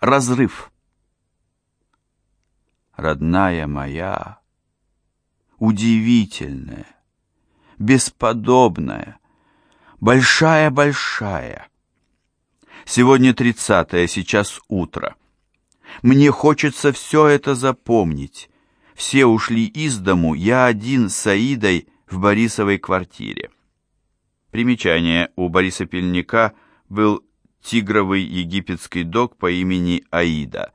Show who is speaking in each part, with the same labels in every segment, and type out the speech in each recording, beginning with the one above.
Speaker 1: Разрыв. Родная моя, удивительная, бесподобная, большая-большая. Сегодня тридцатое, сейчас утро. Мне хочется все это запомнить. Все ушли из дому, я один с Аидой в Борисовой квартире. Примечание. У Бориса Пельника был тигровый египетский дог по имени Аида.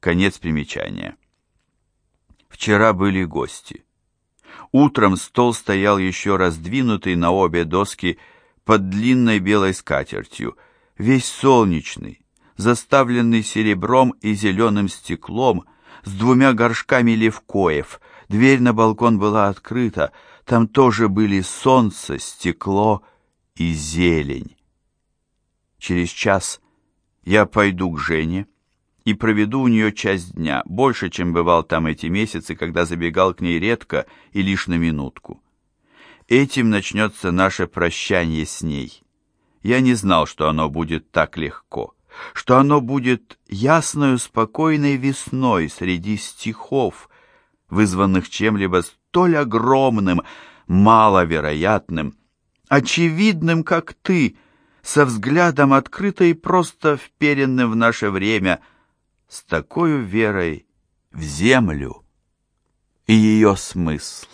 Speaker 1: Конец примечания. Вчера были гости. Утром стол стоял еще раздвинутый на обе доски под длинной белой скатертью, весь солнечный, заставленный серебром и зеленым стеклом, с двумя горшками левкоев. Дверь на балкон была открыта, там тоже были солнце, стекло и зелень. Через час я пойду к Жене и проведу у нее часть дня, больше, чем бывал там эти месяцы, когда забегал к ней редко и лишь на минутку. Этим начнется наше прощание с ней. Я не знал, что оно будет так легко, что оно будет ясною, спокойной весной среди стихов, вызванных чем-либо столь огромным, маловероятным, очевидным, как ты, со взглядом открыто и просто вперенным в наше время, с такой верой в землю и ее смысл.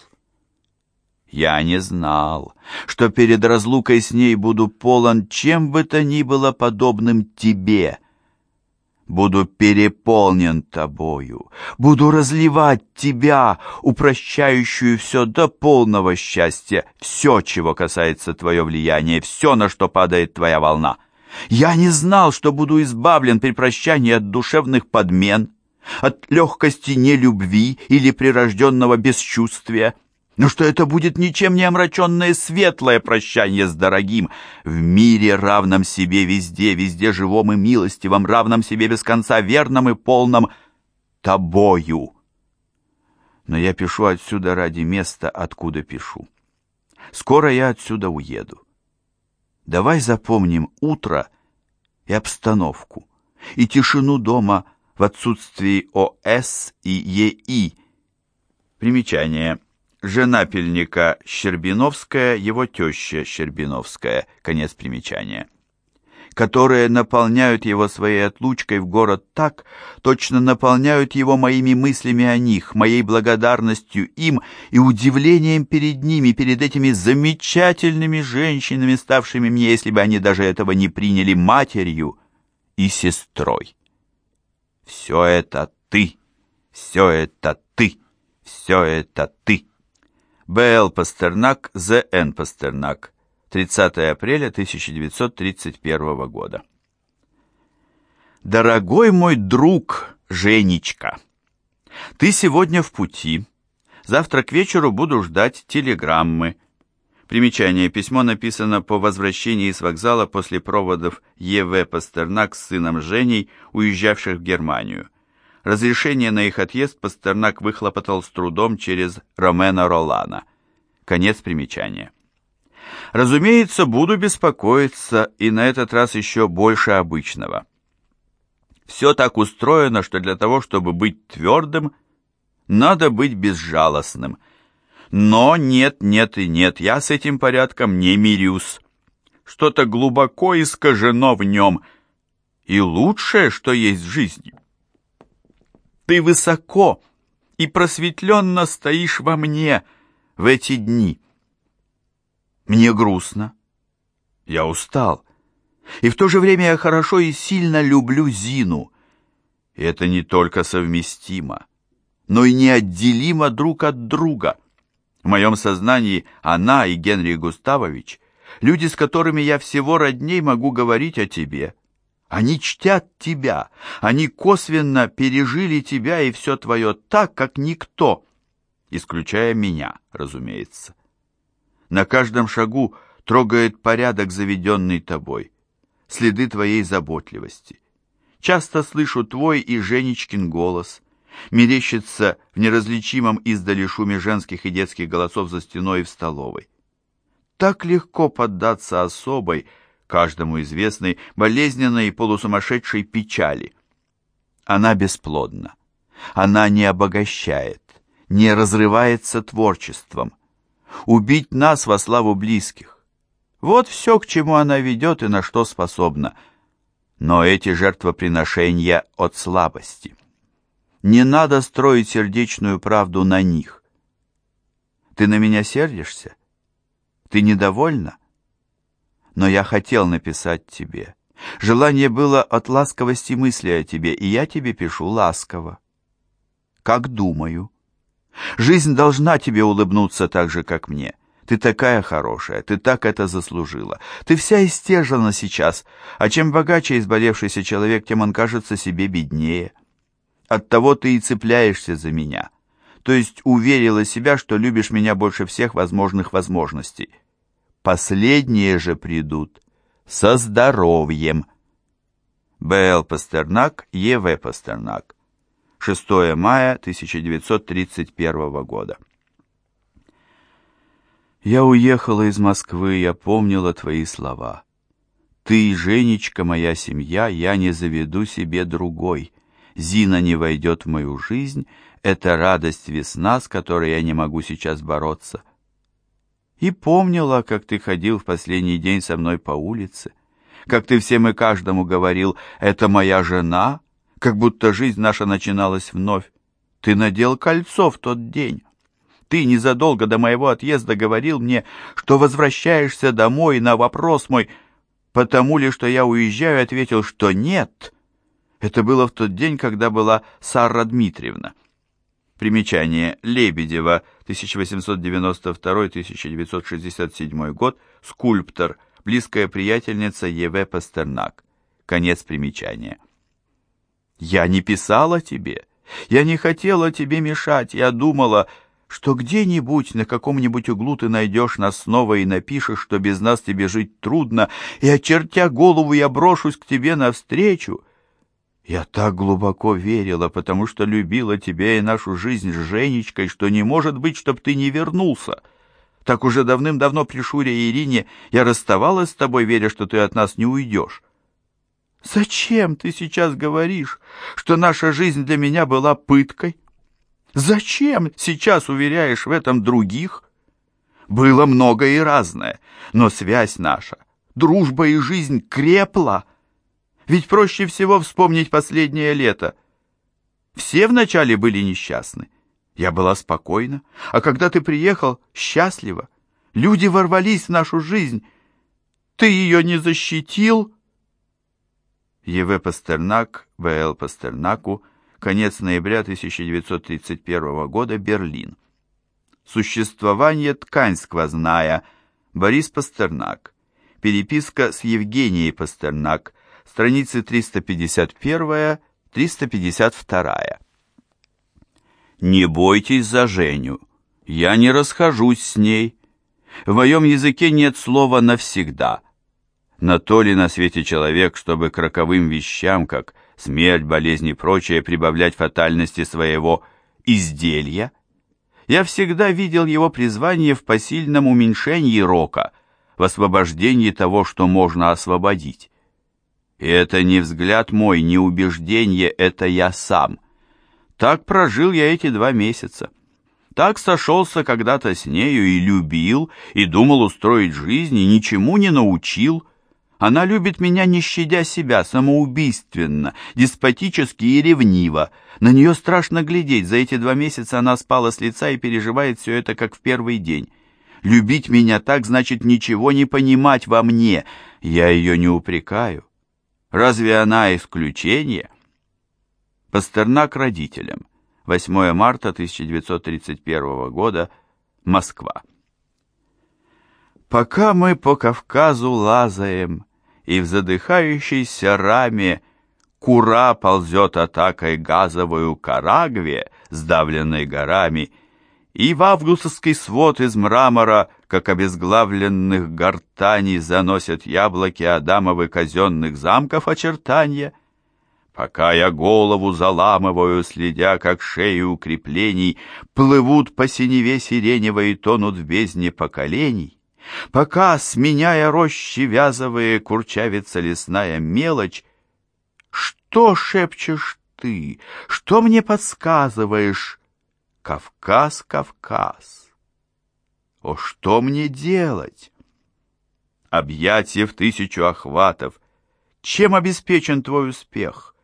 Speaker 1: Я не знал, что перед разлукой с ней буду полон чем бы то ни было подобным тебе. Буду переполнен тобою, буду разливать тебя, упрощающую все до полного счастья, все, чего касается твое влияние, все, на что падает твоя волна. Я не знал, что буду избавлен при прощании от душевных подмен, от легкости нелюбви или прирожденного бесчувствия, но что это будет ничем не омраченное светлое прощание с дорогим, в мире равном себе везде, везде живом и милостивом, равном себе без конца, верном и полном тобою. Но я пишу отсюда ради места, откуда пишу. Скоро я отсюда уеду. Давай запомним утро и обстановку, и тишину дома в отсутствии ОС и ЕИ. Примечание – жена пельника Щербиновская, его теща Щербиновская, конец примечания, которые наполняют его своей отлучкой в город так, точно наполняют его моими мыслями о них, моей благодарностью им и удивлением перед ними, перед этими замечательными женщинами, ставшими мне, если бы они даже этого не приняли, матерью и сестрой. Все это ты, все это ты, все это ты. Б.Л. Пастернак, З.Н. Пастернак. 30 апреля 1931 года. Дорогой мой друг Женечка, ты сегодня в пути. Завтра к вечеру буду ждать телеграммы. Примечание. Письмо написано по возвращении с вокзала после проводов Е.В. Пастернак с сыном Женей, уезжавших в Германию. Разрешение на их отъезд Пастернак выхлопотал с трудом через Ромена Ролана. Конец примечания. Разумеется, буду беспокоиться, и на этот раз еще больше обычного. Все так устроено, что для того, чтобы быть твердым, надо быть безжалостным. Но нет, нет и нет, я с этим порядком не мирюсь. Что-то глубоко искажено в нем, и лучшее, что есть в жизни. Ты высоко и просветленно стоишь во мне в эти дни. Мне грустно. Я устал. И в то же время я хорошо и сильно люблю Зину. И это не только совместимо, но и неотделимо друг от друга. В моем сознании она и Генрий Густавович — люди, с которыми я всего родней могу говорить о тебе — они чтят тебя, они косвенно пережили тебя и все твое так, как никто, исключая меня, разумеется. На каждом шагу трогает порядок, заведенный тобой, следы твоей заботливости. Часто слышу твой и Женечкин голос, мерещится в неразличимом издали шуме женских и детских голосов за стеной и в столовой. Так легко поддаться особой, каждому известной болезненной и полусумасшедшей печали. Она бесплодна. Она не обогащает, не разрывается творчеством. Убить нас во славу близких. Вот все, к чему она ведет и на что способна. Но эти жертвоприношения от слабости. Не надо строить сердечную правду на них. Ты на меня сердишься? Ты недовольна? Но я хотел написать тебе. Желание было от ласковости мысли о тебе, и я тебе пишу ласково. Как думаю. Жизнь должна тебе улыбнуться так же, как мне. Ты такая хорошая, ты так это заслужила. Ты вся истержена сейчас, а чем богаче изболевшийся человек, тем он кажется себе беднее. Оттого ты и цепляешься за меня. То есть уверила себя, что любишь меня больше всех возможных возможностей. Последние же придут со здоровьем. Б.Л. Пастернак, Е.В. Пастернак. 6 мая 1931 года. Я уехала из Москвы, я помнила твои слова. Ты, Женечка, моя семья, я не заведу себе другой. Зина не войдет в мою жизнь, это радость весна, с которой я не могу сейчас бороться. И помнила, как ты ходил в последний день со мной по улице, как ты всем и каждому говорил «это моя жена», как будто жизнь наша начиналась вновь. Ты надел кольцо в тот день. Ты незадолго до моего отъезда говорил мне, что возвращаешься домой на вопрос мой, потому ли, что я уезжаю, ответил, что нет. Это было в тот день, когда была Сара Дмитриевна. Примечание. Лебедева, 1892-1967 год, скульптор, близкая приятельница Е.В. Пастернак. Конец примечания. «Я не писала тебе, я не хотела тебе мешать, я думала, что где-нибудь на каком-нибудь углу ты найдешь нас снова и напишешь, что без нас тебе жить трудно, и, очертя голову, я брошусь к тебе навстречу». Я так глубоко верила, потому что любила тебя и нашу жизнь с Женечкой, что не может быть, чтоб ты не вернулся. Так уже давным-давно при Шуре и Ирине я расставалась с тобой, веря, что ты от нас не уйдешь. Зачем ты сейчас говоришь, что наша жизнь для меня была пыткой? Зачем сейчас уверяешь в этом других? Было многое и разное, но связь наша, дружба и жизнь крепла — ведь проще всего вспомнить последнее лето. Все вначале были несчастны. Я была спокойна, а когда ты приехал, счастлива. Люди ворвались в нашу жизнь. Ты ее не защитил?» Е.В. Пастернак, В.Л. Пастернаку, конец ноября 1931 года, Берлин. Существование ткань сквозная, Борис Пастернак. Переписка с Евгенией Пастернак, страницы 351-352. «Не бойтесь за Женю, я не расхожусь с ней. В моем языке нет слова «навсегда». На то ли на свете человек, чтобы к роковым вещам, как смерть, болезнь и прочее, прибавлять фатальности своего изделия? Я всегда видел его призвание в посильном уменьшении рока, в освобождении того, что можно освободить. И это не взгляд мой, не убеждение, это я сам. Так прожил я эти два месяца. Так сошелся когда-то с нею и любил, и думал устроить жизнь, и ничему не научил. Она любит меня, не щадя себя, самоубийственно, деспотически и ревниво. На нее страшно глядеть, за эти два месяца она спала с лица и переживает все это, как в первый день. Любить меня так значит ничего не понимать во мне. Я ее не упрекаю. Разве она исключение? Пастернак родителям. 8 марта 1931 года. Москва. Пока мы по Кавказу лазаем, и в задыхающейся раме Кура ползет атакой газовую Карагве, сдавленной горами, и в августовский свод из мрамора, как обезглавленных гортаней, заносят яблоки Адамовы казенных замков очертания, пока я голову заламываю, следя, как шеи укреплений плывут по синеве сиреневой и тонут в бездне поколений, пока, сменяя рощи вязовые, курчавится лесная мелочь, что шепчешь ты? Что мне подсказываешь? Кавказ, Кавказ. О, что мне делать? Объятие в тысячу охватов. Чем обеспечен твой успех?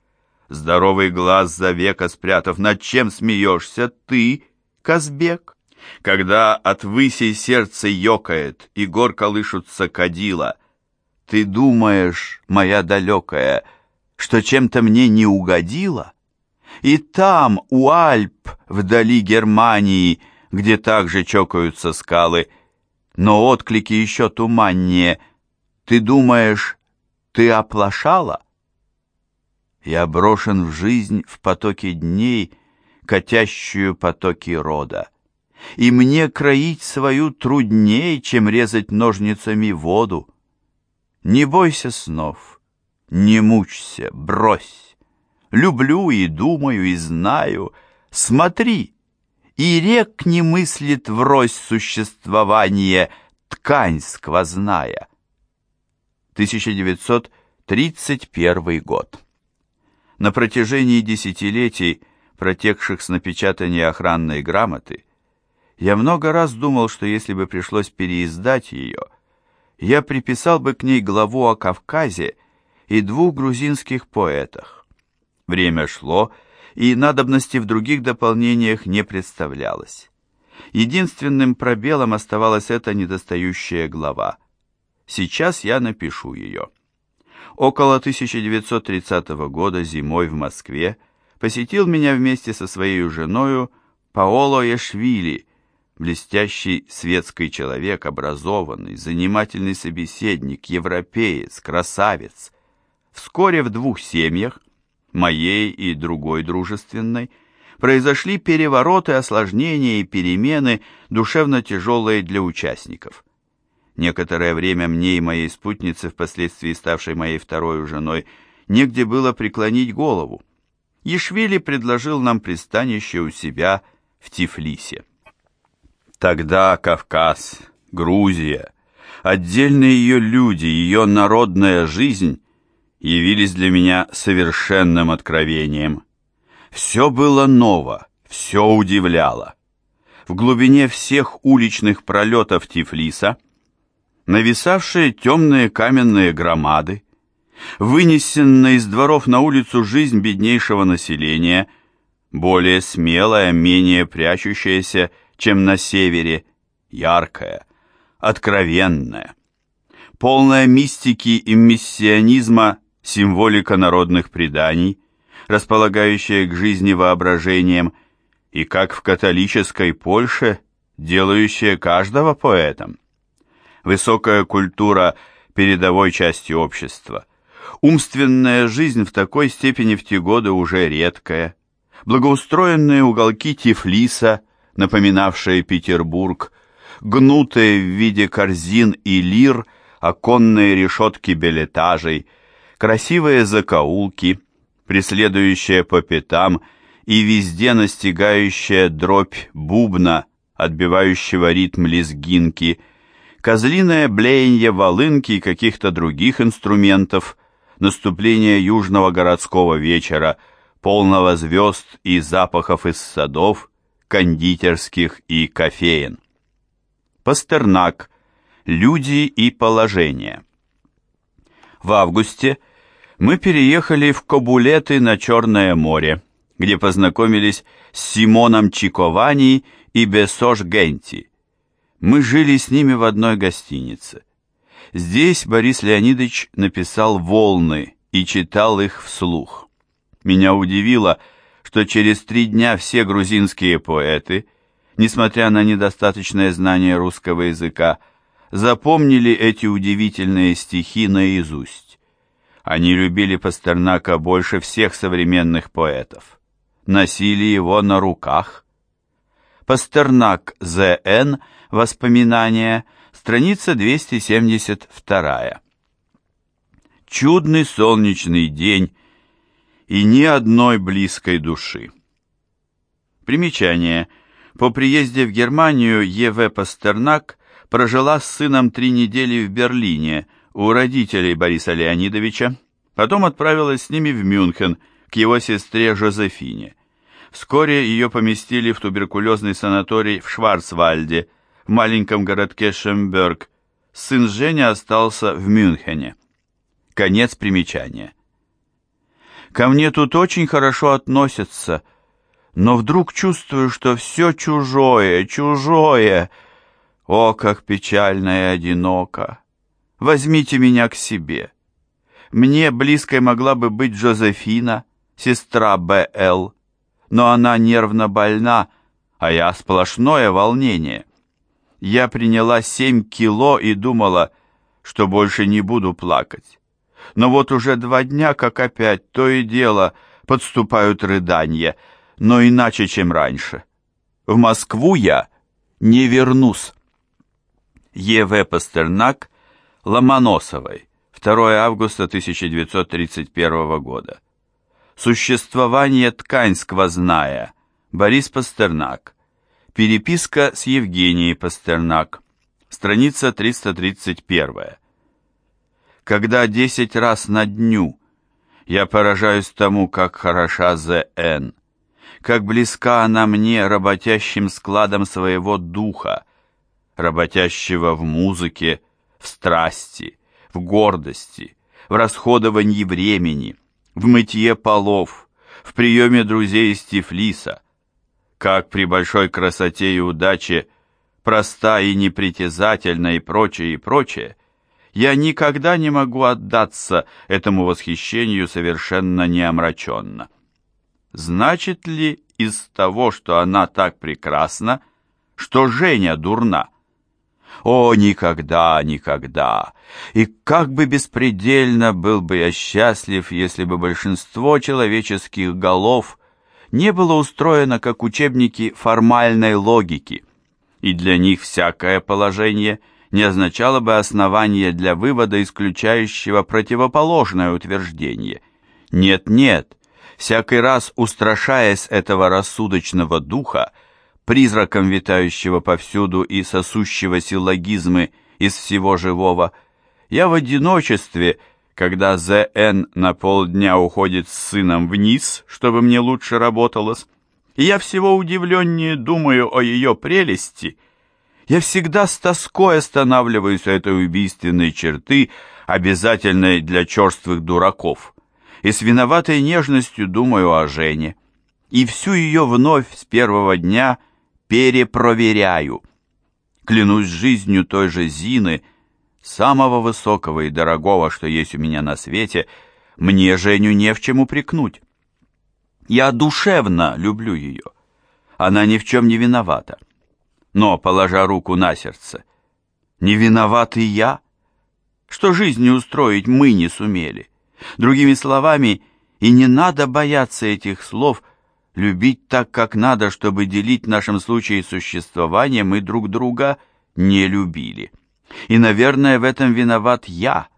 Speaker 1: Здоровый глаз за века спрятав, над чем смеешься ты, Казбек? Когда от высей сердце ёкает и гор колышутся кадила, ты думаешь, моя далекая, что чем-то мне не угодила? И там, у Альп, вдали Германии, где также чокаются скалы, но отклики еще туманнее, ты думаешь, ты оплошала? Я брошен в жизнь в потоке дней, катящую потоки рода. И мне кроить свою трудней, чем резать ножницами воду. Не бойся снов, не мучься, брось. Люблю и думаю, и знаю. Смотри, и рек не мыслит врозь существование ткань сквозная. 1931 год. На протяжении десятилетий, протекших с напечатания охранной грамоты, я много раз думал, что если бы пришлось переиздать ее, я приписал бы к ней главу о Кавказе и двух грузинских поэтах. Время шло, и надобности в других дополнениях не представлялось. Единственным пробелом оставалась эта недостающая глава. Сейчас я напишу ее. Около 1930 года зимой в Москве посетил меня вместе со своей женою Паоло Яшвили, блестящий светский человек, образованный, занимательный собеседник, европеец, красавец. Вскоре в двух семьях, моей и другой дружественной, произошли перевороты, осложнения и перемены, душевно тяжелые для участников. Некоторое время мне и моей спутнице, впоследствии ставшей моей второй женой, негде было преклонить голову. Ешвили предложил нам пристанище у себя в Тифлисе. Тогда Кавказ, Грузия, отдельные ее люди, ее народная жизнь явились для меня совершенным откровением. Все было ново, все удивляло. В глубине всех уличных пролетов Тифлиса нависавшие темные каменные громады, вынесенная из дворов на улицу жизнь беднейшего населения, более смелая, менее прячущаяся, чем на севере, яркая, откровенная, полная мистики и миссионизма символика народных преданий, располагающая к жизни воображением, и как в католической Польше, делающая каждого поэтом. Высокая культура передовой части общества, умственная жизнь в такой степени в те годы уже редкая, благоустроенные уголки Тифлиса – напоминавшие Петербург, гнутые в виде корзин и лир, оконные решетки билетажей, красивые закоулки, преследующие по пятам и везде настигающая дробь бубна, отбивающего ритм лезгинки, козлиное блеяние волынки и каких-то других инструментов, наступление южного городского вечера, полного звезд и запахов из садов, кондитерских и кофеен. Пастернак. Люди и положение. В августе мы переехали в Кобулеты на Черное море, где познакомились с Симоном Чиковани и Бесош Генти. Мы жили с ними в одной гостинице. Здесь Борис Леонидович написал «Волны» и читал их вслух. Меня удивило, что через три дня все грузинские поэты, несмотря на недостаточное знание русского языка, запомнили эти удивительные стихи наизусть. Они любили Пастернака больше всех современных поэтов. Носили его на руках. Пастернак З.Н. Воспоминания, страница 272. Чудный солнечный день и ни одной близкой души. Примечание. По приезде в Германию Е.В. Пастернак прожила с сыном три недели в Берлине у родителей Бориса Леонидовича, потом отправилась с ними в Мюнхен, к его сестре Жозефине. Вскоре ее поместили в туберкулезный санаторий в Шварцвальде, в маленьком городке Шемберг. Сын Женя остался в Мюнхене. Конец примечания. Ко мне тут очень хорошо относятся, но вдруг чувствую, что все чужое, чужое. О, как печально и одиноко! Возьмите меня к себе. Мне близкой могла бы быть Джозефина, сестра Б.Л., но она нервно больна, а я сплошное волнение. Я приняла семь кило и думала, что больше не буду плакать. Но вот уже два дня, как опять, то и дело, подступают рыдания, но иначе, чем раньше. В Москву я не вернусь. Е.В. Пастернак, Ломоносовой, 2 августа 1931 года. Существование ткань сквозная. Борис Пастернак. Переписка с Евгенией Пастернак. Страница 331. Когда десять раз на дню я поражаюсь тому, как хороша З.Н., как близка она мне работящим складом своего духа, работящего в музыке, в страсти, в гордости, в расходовании времени – в мытье полов, в приеме друзей из Тифлиса. Как при большой красоте и удаче, проста и непритязательна и прочее, и прочее, я никогда не могу отдаться этому восхищению совершенно неомраченно. Значит ли из того, что она так прекрасна, что Женя дурна? О, никогда, никогда! И как бы беспредельно был бы я счастлив, если бы большинство человеческих голов не было устроено как учебники формальной логики, и для них всякое положение не означало бы основание для вывода, исключающего противоположное утверждение. Нет-нет, всякий раз устрашаясь этого рассудочного духа, призраком витающего повсюду и сосущего силлогизмы из всего живого, я в одиночестве, когда З.Н. на полдня уходит с сыном вниз, чтобы мне лучше работалось, и я всего удивленнее думаю о ее прелести, я всегда с тоской останавливаюсь у этой убийственной черты, обязательной для черствых дураков, и с виноватой нежностью думаю о Жене, и всю ее вновь с первого дня – перепроверяю. Клянусь жизнью той же Зины, самого высокого и дорогого, что есть у меня на свете, мне Женю не в чем упрекнуть. Я душевно люблю ее. Она ни в чем не виновата. Но, положа руку на сердце, не виноват и я, что жизнь устроить мы не сумели. Другими словами, и не надо бояться этих слов – любить так, как надо, чтобы делить в нашем случае существование, мы друг друга не любили. И, наверное, в этом виноват я.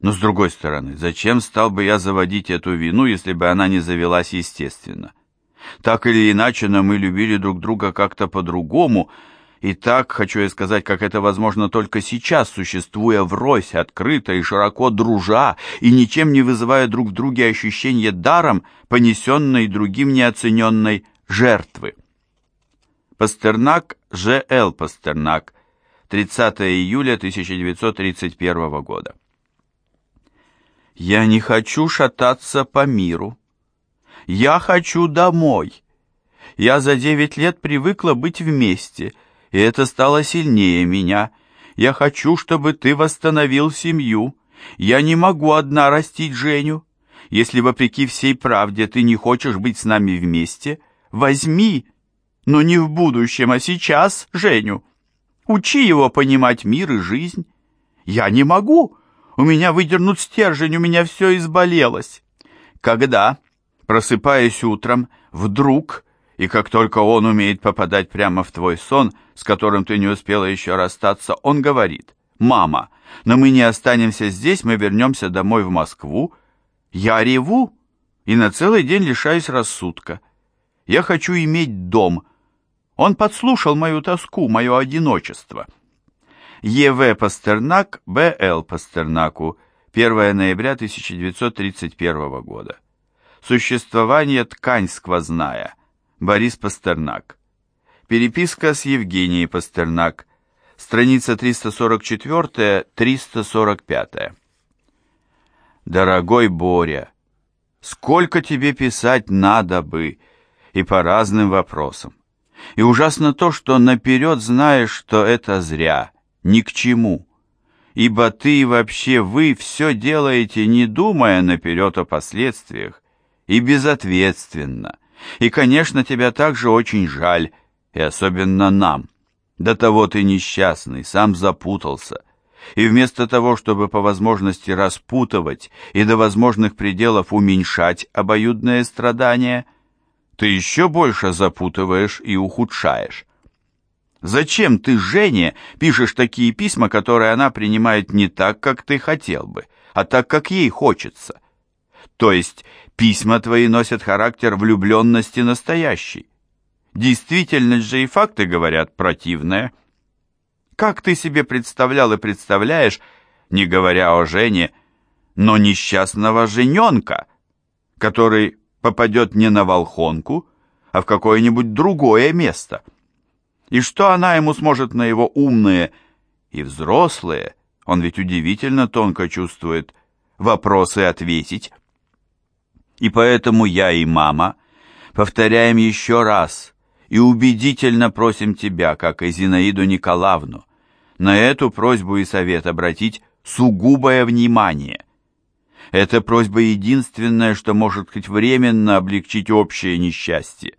Speaker 1: Но, с другой стороны, зачем стал бы я заводить эту вину, если бы она не завелась естественно? Так или иначе, но мы любили друг друга как-то по-другому, и так, хочу я сказать, как это возможно только сейчас, существуя врозь, открыто и широко дружа, и ничем не вызывая друг в друге ощущения даром, понесенной другим неоцененной жертвы. Пастернак, Ж.Л. Пастернак, 30 июля 1931 года. Я не хочу шататься по миру. Я хочу домой. Я за девять лет привыкла быть вместе — и это стало сильнее меня. Я хочу, чтобы ты восстановил семью. Я не могу одна растить Женю. Если, вопреки всей правде, ты не хочешь быть с нами вместе, возьми, но не в будущем, а сейчас, Женю. Учи его понимать мир и жизнь. Я не могу. У меня выдернут стержень, у меня все изболелось. Когда, просыпаясь утром, вдруг и как только он умеет попадать прямо в твой сон, с которым ты не успела еще расстаться, он говорит, «Мама, но мы не останемся здесь, мы вернемся домой в Москву». Я реву и на целый день лишаюсь рассудка. Я хочу иметь дом. Он подслушал мою тоску, мое одиночество. Е.В. Пастернак, Б.Л. Пастернаку, 1 ноября 1931 года. Существование ткань сквозная. Борис Пастернак. Переписка с Евгенией Пастернак. Страница 344-345. Дорогой Боря, сколько тебе писать надо бы, и по разным вопросам. И ужасно то, что наперед знаешь, что это зря, ни к чему. Ибо ты и вообще вы все делаете, не думая наперед о последствиях, и безответственно. И, конечно, тебя также очень жаль, и особенно нам. До того ты несчастный, сам запутался. И вместо того, чтобы по возможности распутывать и до возможных пределов уменьшать обоюдное страдание, ты еще больше запутываешь и ухудшаешь. Зачем ты Жене пишешь такие письма, которые она принимает не так, как ты хотел бы, а так, как ей хочется? То есть письма твои носят характер влюбленности настоящей. Действительность же и факты говорят противное. Как ты себе представлял и представляешь, не говоря о Жене, но несчастного жененка, который попадет не на Волхонку, а в какое-нибудь другое место? И что она ему сможет на его умные и взрослые, он ведь удивительно тонко чувствует, вопросы ответить? И поэтому я и мама повторяем еще раз и убедительно просим тебя, как и Зинаиду Николаевну, на эту просьбу и совет обратить сугубое внимание. Эта просьба единственная, что может хоть временно облегчить общее несчастье.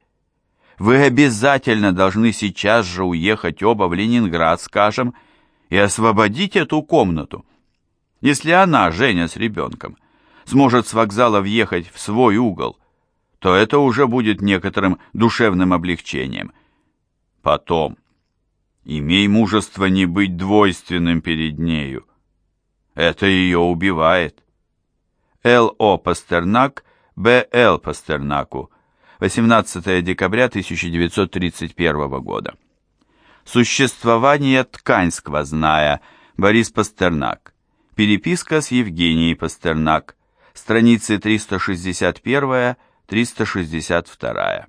Speaker 1: Вы обязательно должны сейчас же уехать оба в Ленинград, скажем, и освободить эту комнату. Если она, Женя с ребенком, сможет с вокзала въехать в свой угол, то это уже будет некоторым душевным облегчением. Потом, имей мужество не быть двойственным перед нею. Это ее убивает. Л.О. Пастернак, Б.Л. Пастернаку, 18 декабря 1931 года. Существование ткань сквозная, Борис Пастернак. Переписка с Евгенией Пастернак, страницы 361-362.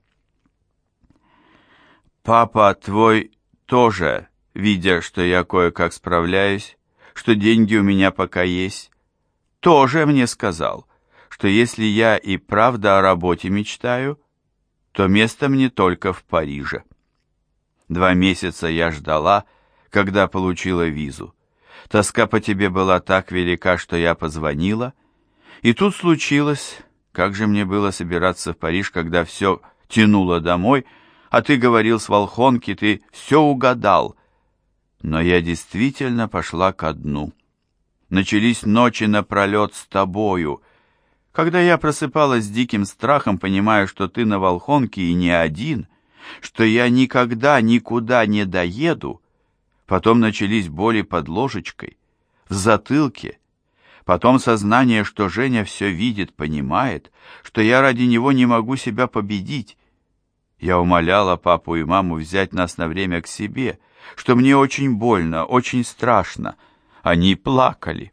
Speaker 1: «Папа твой тоже, видя, что я кое-как справляюсь, что деньги у меня пока есть, тоже мне сказал, что если я и правда о работе мечтаю, то место мне только в Париже. Два месяца я ждала, когда получила визу. Тоска по тебе была так велика, что я позвонила, и тут случилось, как же мне было собираться в Париж, когда все тянуло домой, а ты говорил с Волхонки, ты все угадал. Но я действительно пошла ко дну. Начались ночи напролет с тобою. Когда я просыпалась с диким страхом, понимая, что ты на Волхонке и не один, что я никогда никуда не доеду, потом начались боли под ложечкой, в затылке, Потом сознание, что Женя все видит, понимает, что я ради него не могу себя победить. Я умоляла папу и маму взять нас на время к себе, что мне очень больно, очень страшно. Они плакали.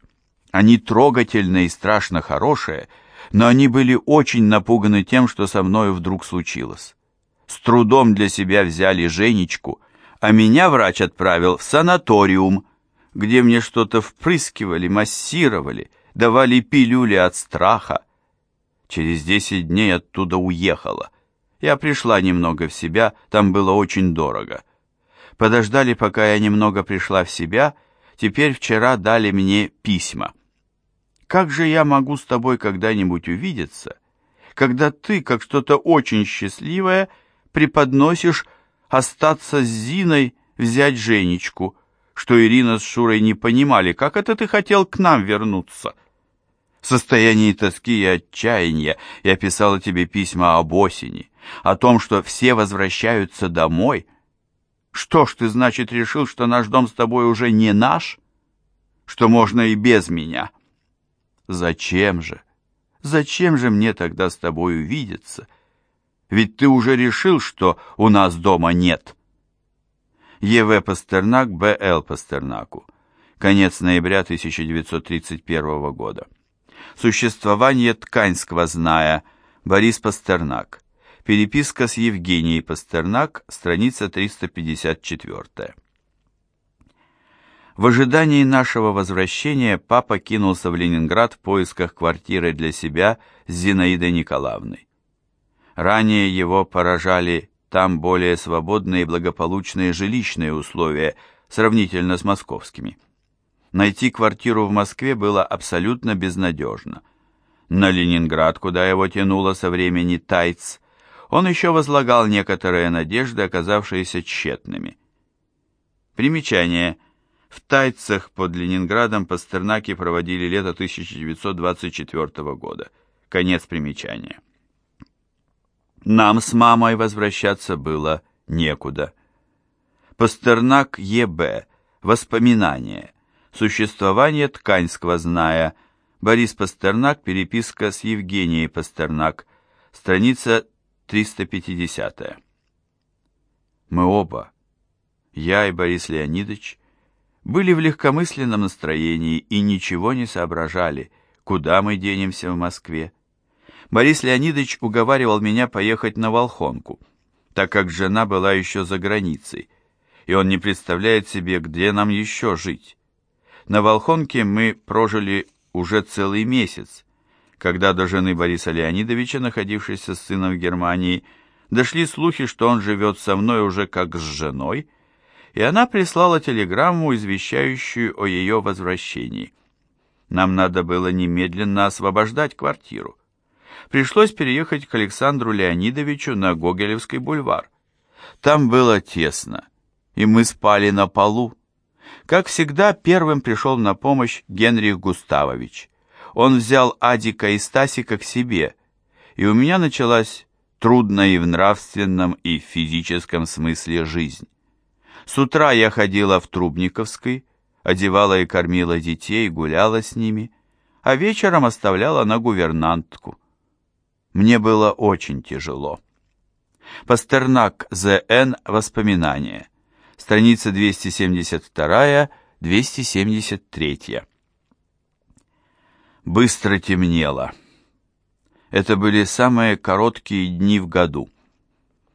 Speaker 1: Они трогательные и страшно хорошие, но они были очень напуганы тем, что со мною вдруг случилось. С трудом для себя взяли Женечку, а меня врач отправил в санаториум, где мне что-то впрыскивали, массировали, давали пилюли от страха. Через десять дней оттуда уехала. Я пришла немного в себя, там было очень дорого. Подождали, пока я немного пришла в себя, теперь вчера дали мне письма. Как же я могу с тобой когда-нибудь увидеться, когда ты, как что-то очень счастливое, преподносишь остаться с Зиной, взять Женечку — что Ирина с Шурой не понимали, как это ты хотел к нам вернуться. В состоянии тоски и отчаяния я писала тебе письма об осени, о том, что все возвращаются домой. Что ж ты, значит, решил, что наш дом с тобой уже не наш? Что можно и без меня? Зачем же? Зачем же мне тогда с тобой увидеться? Ведь ты уже решил, что у нас дома нет». Е.В. Пастернак Б.Л. Пастернаку. Конец ноября 1931 года. Существование ткань сквозная. Борис Пастернак. Переписка с Евгенией Пастернак, страница 354. В ожидании нашего возвращения папа кинулся в Ленинград в поисках квартиры для себя с Зинаидой Николаевной. Ранее его поражали там более свободные и благополучные жилищные условия, сравнительно с московскими. Найти квартиру в Москве было абсолютно безнадежно. На Ленинград, куда его тянуло со времени Тайц, он еще возлагал некоторые надежды, оказавшиеся тщетными. Примечание – в Тайцах под Ленинградом Пастернаки проводили лето 1924 года. Конец примечания. Нам с мамой возвращаться было некуда. Пастернак Е.Б. Воспоминания. Существование ткань сквозная. Борис Пастернак. Переписка с Евгенией Пастернак. Страница 350. Мы оба, я и Борис Леонидович, были в легкомысленном настроении и ничего не соображали, куда мы денемся в Москве. Борис Леонидович уговаривал меня поехать на Волхонку, так как жена была еще за границей, и он не представляет себе, где нам еще жить. На Волхонке мы прожили уже целый месяц, когда до жены Бориса Леонидовича, находившейся с сыном в Германии, дошли слухи, что он живет со мной уже как с женой, и она прислала телеграмму, извещающую о ее возвращении. Нам надо было немедленно освобождать квартиру. Пришлось переехать к Александру Леонидовичу на Гогелевский бульвар. Там было тесно, и мы спали на полу. Как всегда, первым пришел на помощь Генрих Густавович. Он взял Адика и Стасика к себе, и у меня началась трудная и в нравственном, и в физическом смысле жизнь. С утра я ходила в Трубниковской, одевала и кормила детей, гуляла с ними, а вечером оставляла на гувернантку. Мне было очень тяжело. Пастернак З.Н. Воспоминания. Страница 272-273. Быстро темнело. Это были самые короткие дни в году.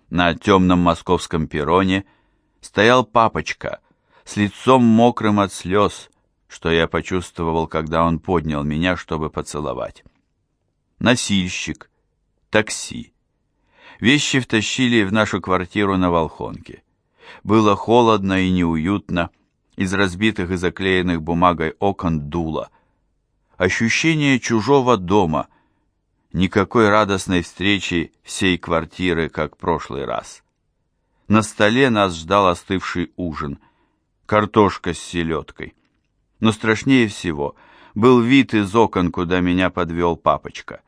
Speaker 1: На темном московском перроне – стоял папочка с лицом мокрым от слез, что я почувствовал, когда он поднял меня, чтобы поцеловать. Носильщик, такси. Вещи втащили в нашу квартиру на Волхонке. Было холодно и неуютно, из разбитых и заклеенных бумагой окон дуло. Ощущение чужого дома, никакой радостной встречи всей квартиры, как прошлый раз. На столе нас ждал остывший ужин, картошка с селедкой. Но страшнее всего был вид из окон, куда меня подвел папочка.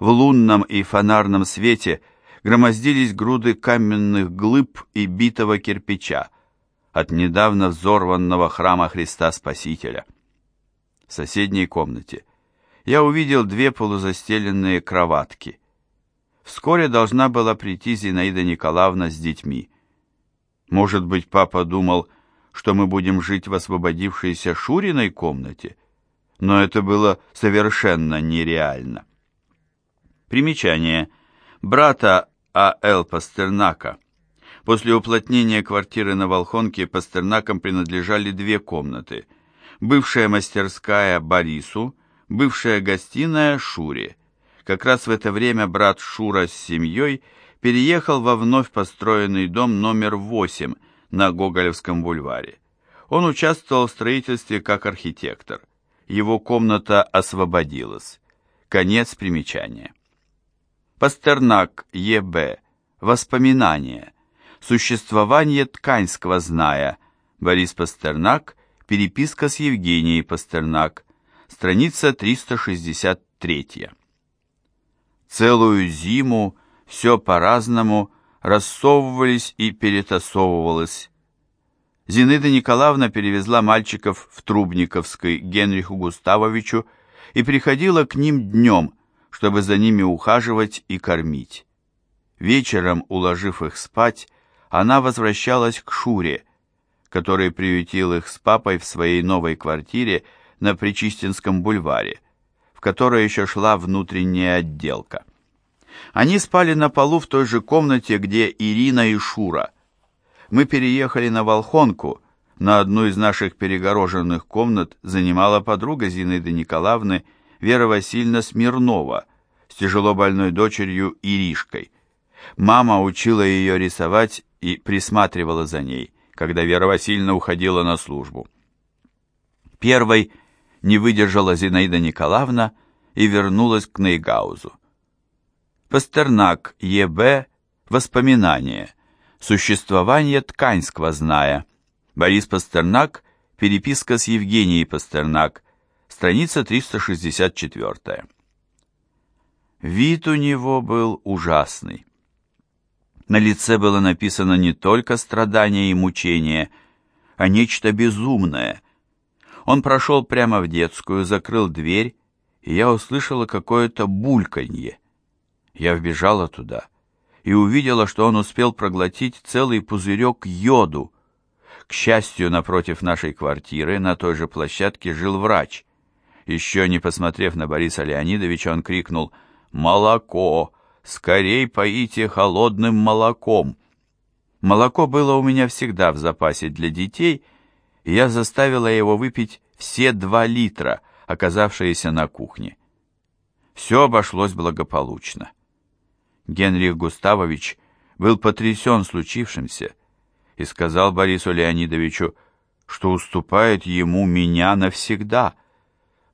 Speaker 1: В лунном и фонарном свете громоздились груды каменных глыб и битого кирпича от недавно взорванного храма Христа Спасителя. В соседней комнате я увидел две полузастеленные кроватки. Вскоре должна была прийти Зинаида Николаевна с детьми. Может быть, папа думал, что мы будем жить в освободившейся Шуриной комнате, но это было совершенно нереально. Примечание. Брата А.Л. Пастернака. После уплотнения квартиры на Волхонке Пастернакам принадлежали две комнаты. Бывшая мастерская Борису, бывшая гостиная Шуре. Как раз в это время брат Шура с семьей переехал во вновь построенный дом номер 8 на Гоголевском бульваре. Он участвовал в строительстве как архитектор. Его комната освободилась. Конец примечания. Пастернак Е.Б. Воспоминания. Существование ткань сквозная. Борис Пастернак. Переписка с Евгенией Пастернак. Страница 363. Целую зиму все по-разному рассовывались и перетасовывалось. Зинаида Николаевна перевезла мальчиков в Трубниковской Генриху Густавовичу и приходила к ним днем, чтобы за ними ухаживать и кормить. Вечером, уложив их спать, она возвращалась к Шуре, который приютил их с папой в своей новой квартире на Причистинском бульваре, в которой еще шла внутренняя отделка. Они спали на полу в той же комнате, где Ирина и Шура. Мы переехали на Волхонку, на одну из наших перегороженных комнат занимала подруга Зинаиды Николаевны Вера Васильевна Смирнова с тяжело больной дочерью Иришкой. Мама учила ее рисовать и присматривала за ней, когда Вера Васильевна уходила на службу. Первой не выдержала Зинаида Николаевна и вернулась к Нейгаузу. Пастернак Е.Б. Воспоминания. Существование ткань сквозная. Борис Пастернак. Переписка с Евгенией Пастернак. Страница 364. Вид у него был ужасный. На лице было написано не только страдание и мучение, а нечто безумное. Он прошел прямо в детскую, закрыл дверь, и я услышала какое-то бульканье. Я вбежала туда и увидела, что он успел проглотить целый пузырек йоду. К счастью, напротив нашей квартиры, на той же площадке, жил врач. Еще не посмотрев на Бориса Леонидовича, он крикнул «Молоко! Скорей поите холодным молоком. Молоко было у меня всегда в запасе для детей, и я заставила его выпить все два литра, оказавшиеся на кухне. Все обошлось благополучно. Генрих Густавович был потрясен случившимся и сказал Борису Леонидовичу, что уступает ему меня навсегда,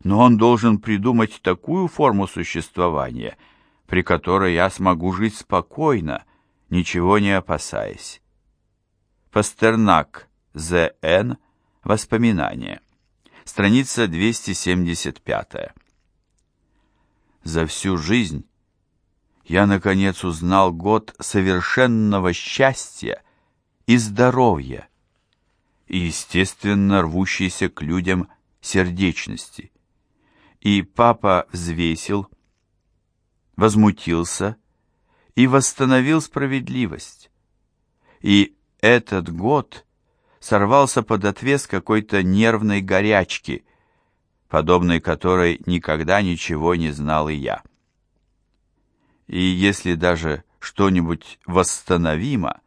Speaker 1: но он должен придумать такую форму существования — при которой я смогу жить спокойно, ничего не опасаясь. Пастернак, З.Н. Воспоминания. Страница 275. За всю жизнь я, наконец, узнал год совершенного счастья и здоровья и, естественно, рвущейся к людям сердечности. И папа взвесил, возмутился и восстановил справедливость. И этот год сорвался под отвес какой-то нервной горячки, подобной которой никогда ничего не знал и я. И если даже что-нибудь восстановимо,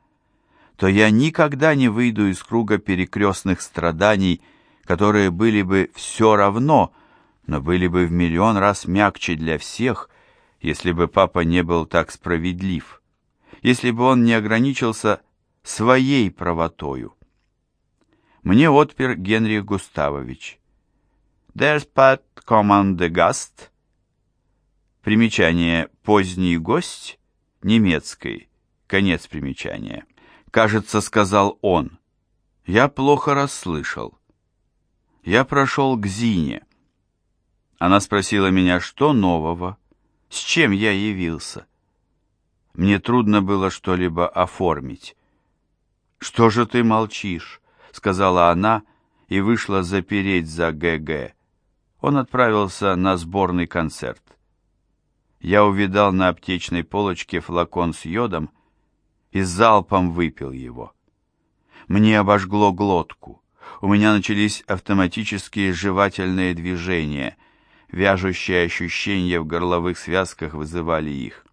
Speaker 1: то я никогда не выйду из круга перекрестных страданий, которые были бы все равно, но были бы в миллион раз мягче для всех, если бы папа не был так справедлив, если бы он не ограничился своей правотою. Мне отпер Генрих Густавович. Der Spat Kommande Gast. Примечание «поздний гость» немецкой. Конец примечания. Кажется, сказал он. Я плохо расслышал. Я прошел к Зине. Она спросила меня, что нового с чем я явился. Мне трудно было что-либо оформить. «Что же ты молчишь?» — сказала она и вышла запереть за ГГ. Он отправился на сборный концерт. Я увидал на аптечной полочке флакон с йодом и залпом выпил его. Мне обожгло глотку. У меня начались автоматические жевательные движения — Вяжущие ощущения в горловых связках вызывали их.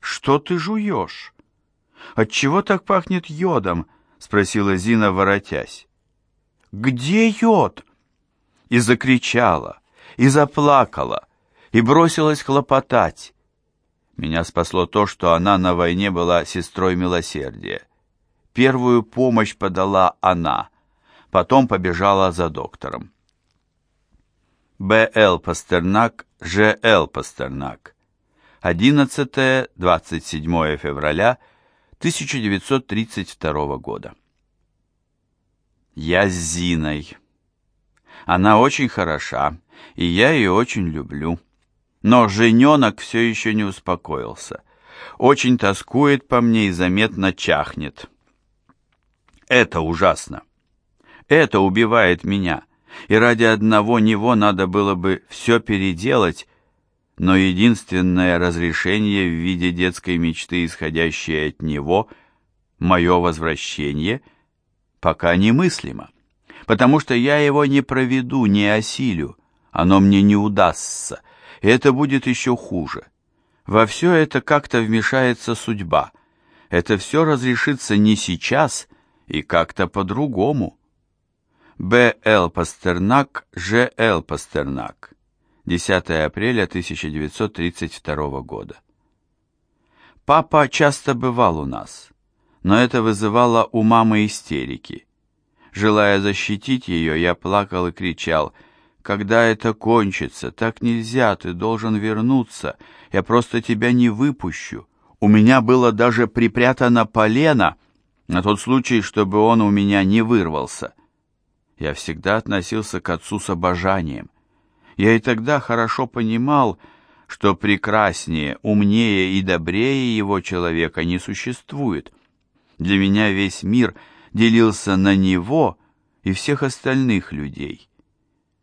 Speaker 1: «Что ты жуешь? Отчего так пахнет йодом?» — спросила Зина, воротясь. «Где йод?» И закричала, и заплакала, и бросилась хлопотать. Меня спасло то, что она на войне была сестрой милосердия. Первую помощь подала она, потом побежала за доктором. Б.Л. Пастернак, Ж.Л. Пастернак. 11-27 февраля 1932 года. Я с Зиной. Она очень хороша, и я ее очень люблю. Но жененок все еще не успокоился. Очень тоскует по мне и заметно чахнет. Это ужасно. Это убивает меня и ради одного него надо было бы все переделать, но единственное разрешение в виде детской мечты, исходящее от него, мое возвращение, пока немыслимо, потому что я его не проведу, не осилю, оно мне не удастся, и это будет еще хуже. Во все это как-то вмешается судьба. Это все разрешится не сейчас и как-то по-другому. Б. Л. Пастернак, Ж. Л. Пастернак. 10 апреля 1932 года. Папа часто бывал у нас, но это вызывало у мамы истерики. Желая защитить ее, я плакал и кричал, «Когда это кончится? Так нельзя, ты должен вернуться, я просто тебя не выпущу. У меня было даже припрятано полено, на тот случай, чтобы он у меня не вырвался». Я всегда относился к отцу с обожанием. Я и тогда хорошо понимал, что прекраснее, умнее и добрее его человека не существует. Для меня весь мир делился на него и всех остальных людей.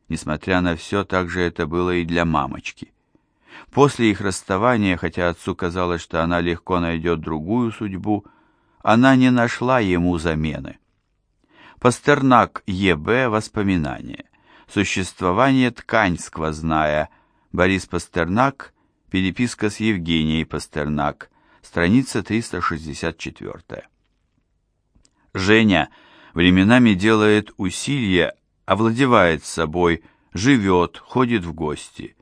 Speaker 1: Несмотря на все, так же это было и для мамочки. После их расставания, хотя отцу казалось, что она легко найдет другую судьбу, она не нашла ему замены. Пастернак Е.Б. Воспоминания. Существование ткань сквозная. Борис Пастернак. Переписка с Евгенией Пастернак. Страница 364. Женя временами делает усилия, овладевает собой, живет, ходит в гости.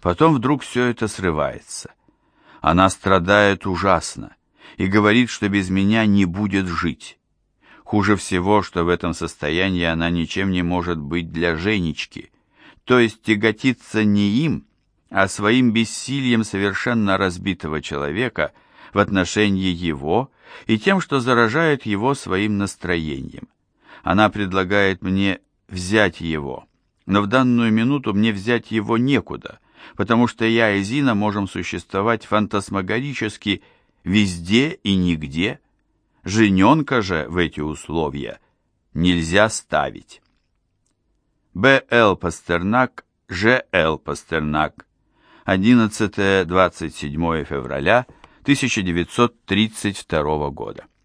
Speaker 1: Потом вдруг все это срывается. Она страдает ужасно и говорит, что без меня не будет жить. Хуже всего, что в этом состоянии она ничем не может быть для Женечки, то есть тяготиться не им, а своим бессилием совершенно разбитого человека в отношении его и тем, что заражает его своим настроением. Она предлагает мне взять его, но в данную минуту мне взять его некуда, потому что я и Зина можем существовать фантасмагорически везде и нигде, Жененка же в эти условия нельзя ставить. Б. Л. Пастернак, Ж. Л. Пастернак. 11-27 февраля 1932 года.